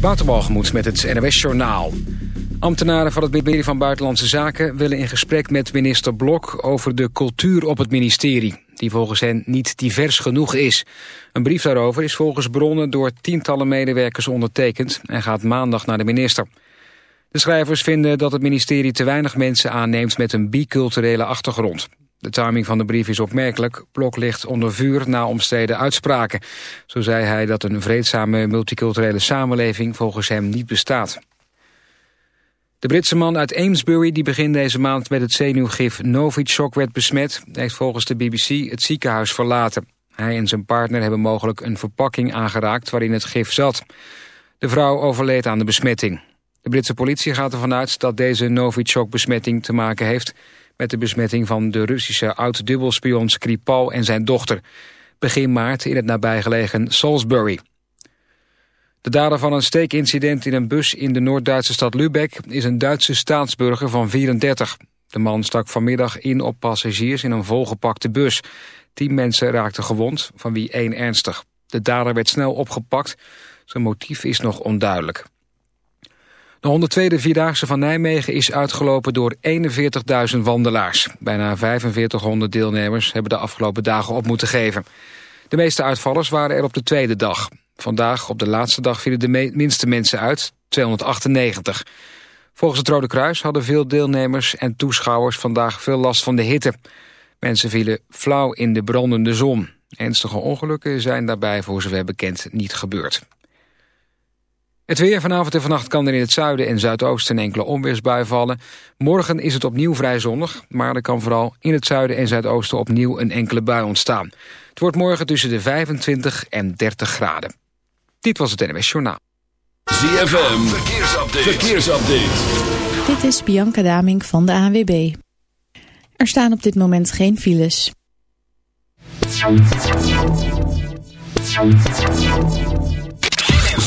Waterbalgemoed met het NOS-journaal. Ambtenaren van het ministerie van Buitenlandse Zaken willen in gesprek met minister Blok over de cultuur op het ministerie, die volgens hen niet divers genoeg is. Een brief daarover is volgens bronnen door tientallen medewerkers ondertekend en gaat maandag naar de minister. De schrijvers vinden dat het ministerie te weinig mensen aanneemt met een biculturele achtergrond. De timing van de brief is opmerkelijk. Blok ligt onder vuur na omstreden uitspraken. Zo zei hij dat een vreedzame multiculturele samenleving volgens hem niet bestaat. De Britse man uit Amesbury die begin deze maand met het zenuwgif Novichok werd besmet... heeft volgens de BBC het ziekenhuis verlaten. Hij en zijn partner hebben mogelijk een verpakking aangeraakt waarin het gif zat. De vrouw overleed aan de besmetting. De Britse politie gaat ervan uit dat deze Novichok-besmetting te maken heeft met de besmetting van de Russische oud-dubbelspion Skripal en zijn dochter. Begin maart in het nabijgelegen Salisbury. De dader van een steekincident in een bus in de Noord-Duitse stad Lübeck is een Duitse staatsburger van 34. De man stak vanmiddag in op passagiers in een volgepakte bus. Tien mensen raakten gewond, van wie één ernstig. De dader werd snel opgepakt. Zijn motief is nog onduidelijk. De 102e Vierdaagse van Nijmegen is uitgelopen door 41.000 wandelaars. Bijna 4500 deelnemers hebben de afgelopen dagen op moeten geven. De meeste uitvallers waren er op de tweede dag. Vandaag, op de laatste dag, vielen de minste mensen uit, 298. Volgens het Rode Kruis hadden veel deelnemers en toeschouwers vandaag veel last van de hitte. Mensen vielen flauw in de brandende zon. Ernstige ongelukken zijn daarbij voor zover bekend niet gebeurd. Het weer vanavond en vannacht kan er in het zuiden en zuidoosten een enkele onweersbui vallen. Morgen is het opnieuw vrij zonnig, maar er kan vooral in het zuiden en zuidoosten opnieuw een enkele bui ontstaan. Het wordt morgen tussen de 25 en 30 graden. Dit was het NWS Journaal. ZFM, verkeersupdate. verkeersupdate. Dit is Bianca Daming van de ANWB. Er staan op dit moment geen files.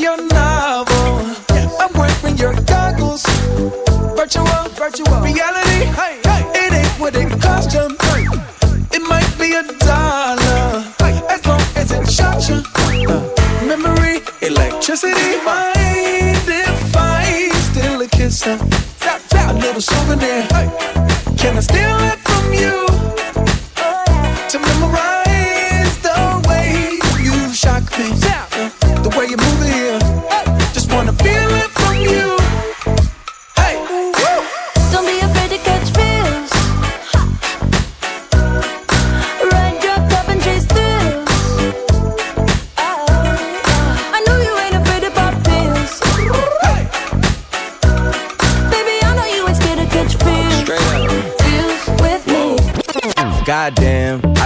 your novel. I'm wearing your goggles. Virtual, virtual reality. Hey, hey. It ain't what it cost you. Hey. It might be a dollar, hey. as long as it shocks you. Uh, memory, electricity, mind if I steal a kiss? Uh, a little souvenir. Hey. Can I steal it?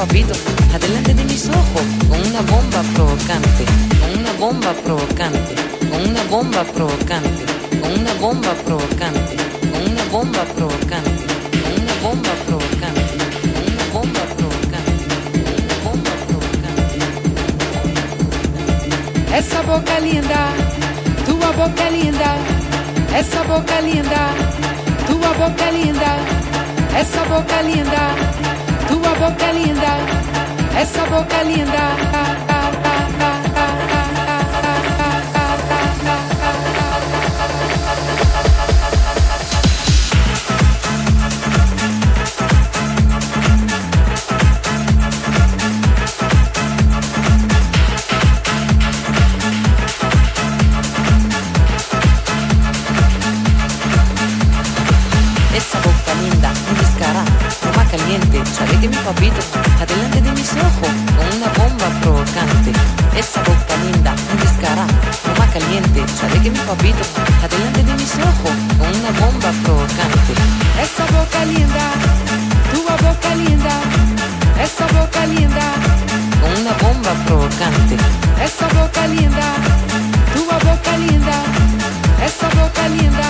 Papito, adelante de mis ojos, con una bomba provocante, con una bomba provocante, con una bomba provocante, con una bomba provocante, con una bomba provocante, con una bomba provocante, con una bomba provocante, con una bomba provocante. Essa boca linda, tua boca linda, essa boca linda, tua boca linda, essa boca linda, tua boca linda, essa boca linda. Que mi papito, adelante de mis ojos, con una bomba provocante. Essa boca linda, tua boca linda, essa boca linda, Con una bomba provocante. essa boca linda, tua boca linda, essa boca linda.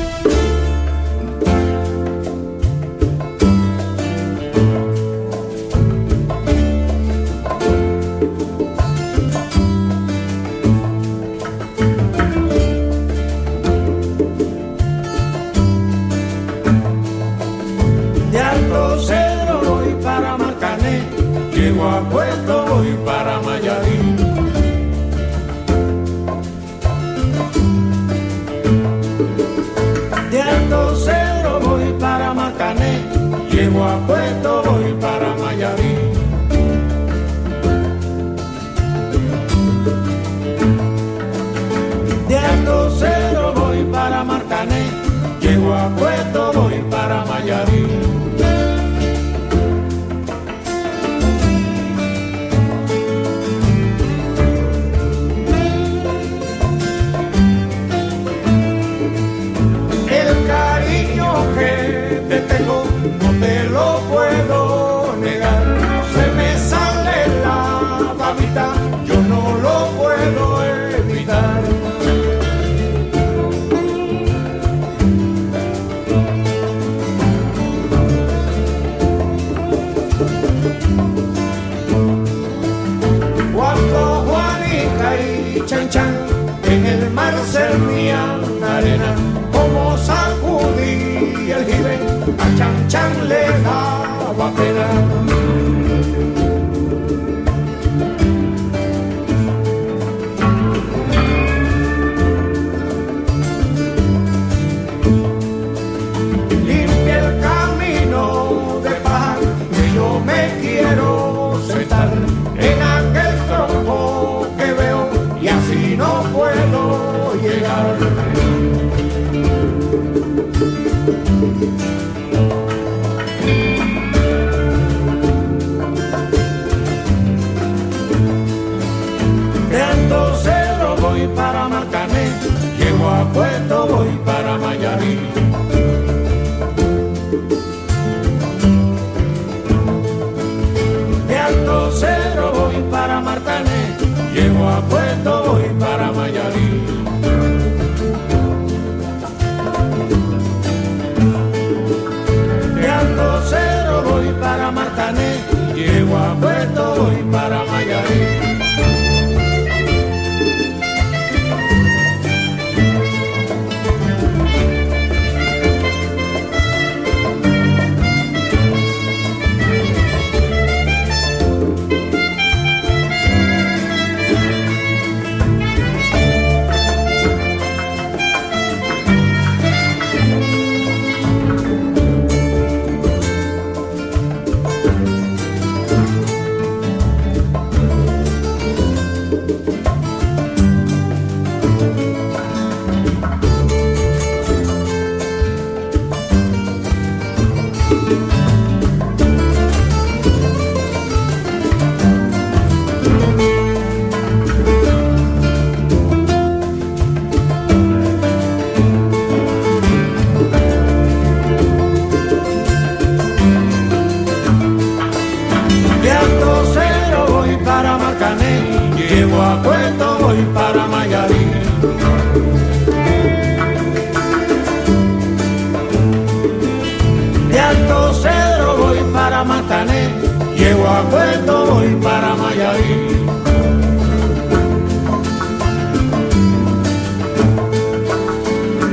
Llego a Puerto, voy para Mayarí.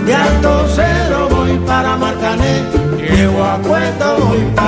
De Alto Cerro voy para Marcané, llego a Puerto, voy para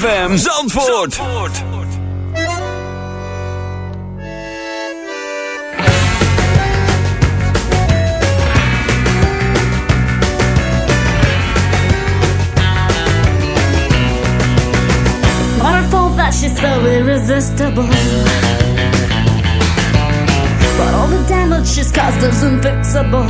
ZFM Zandvoort. Zandvoort. she's so irresistible. But all the damage she's caused is unfixable.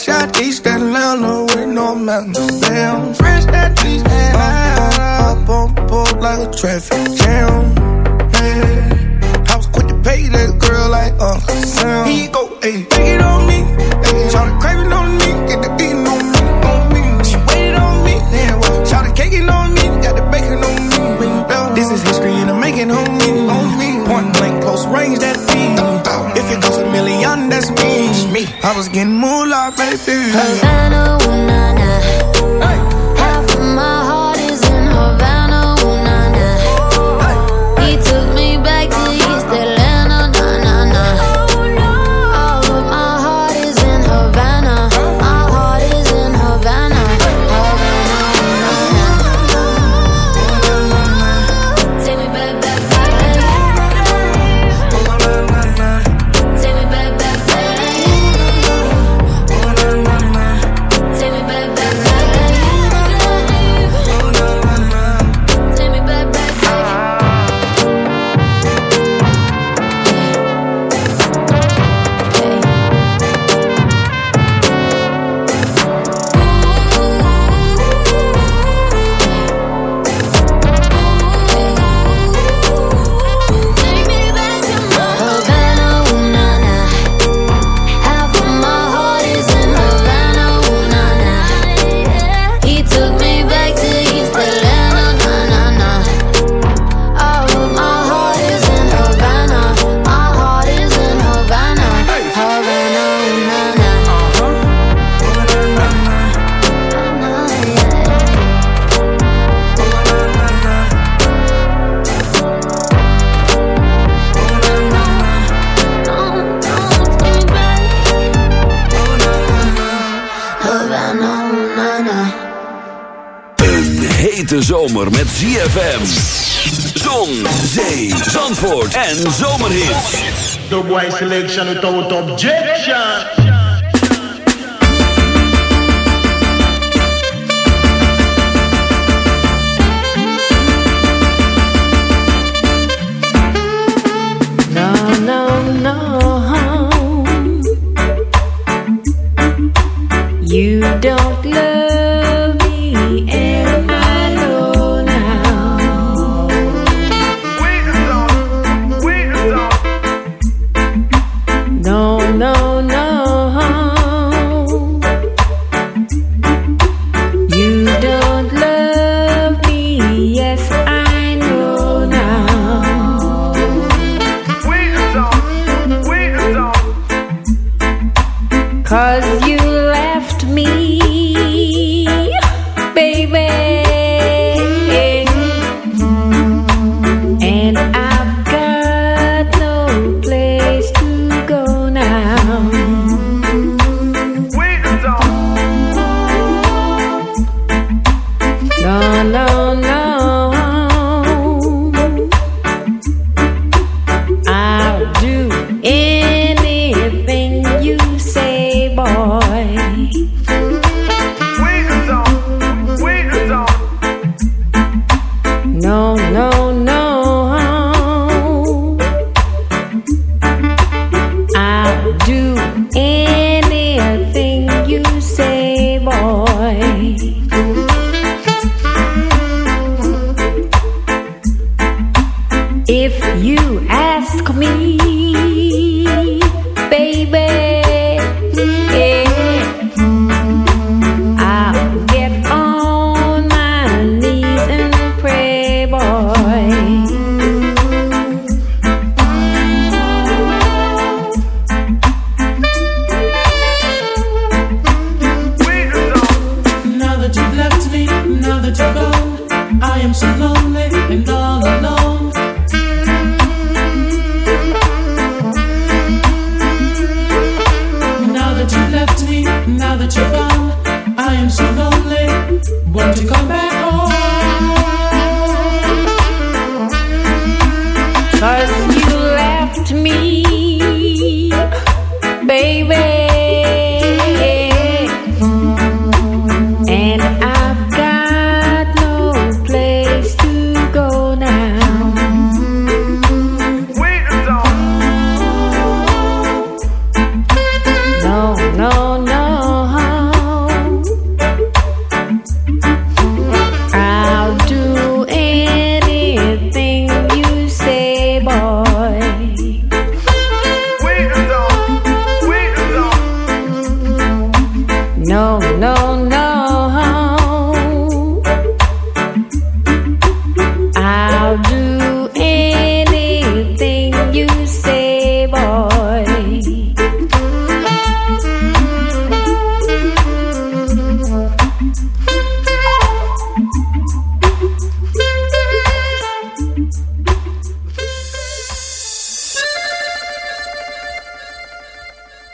Fresh out East Atlanta with no mountain damn. Fresh out East Atlanta. Up, up, up, like a traffic jam. I was quick to pay that girl like Uncle Sam. He go, hey, take it on. I was getting more baby. Havana, ooh, nah, De zomer met ZFM. Zon, zee, zandvoort en zomerhit. The boy selection without objection.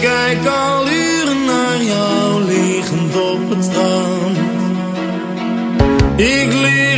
kijk al uren naar jou liggend op het strand. Ik lig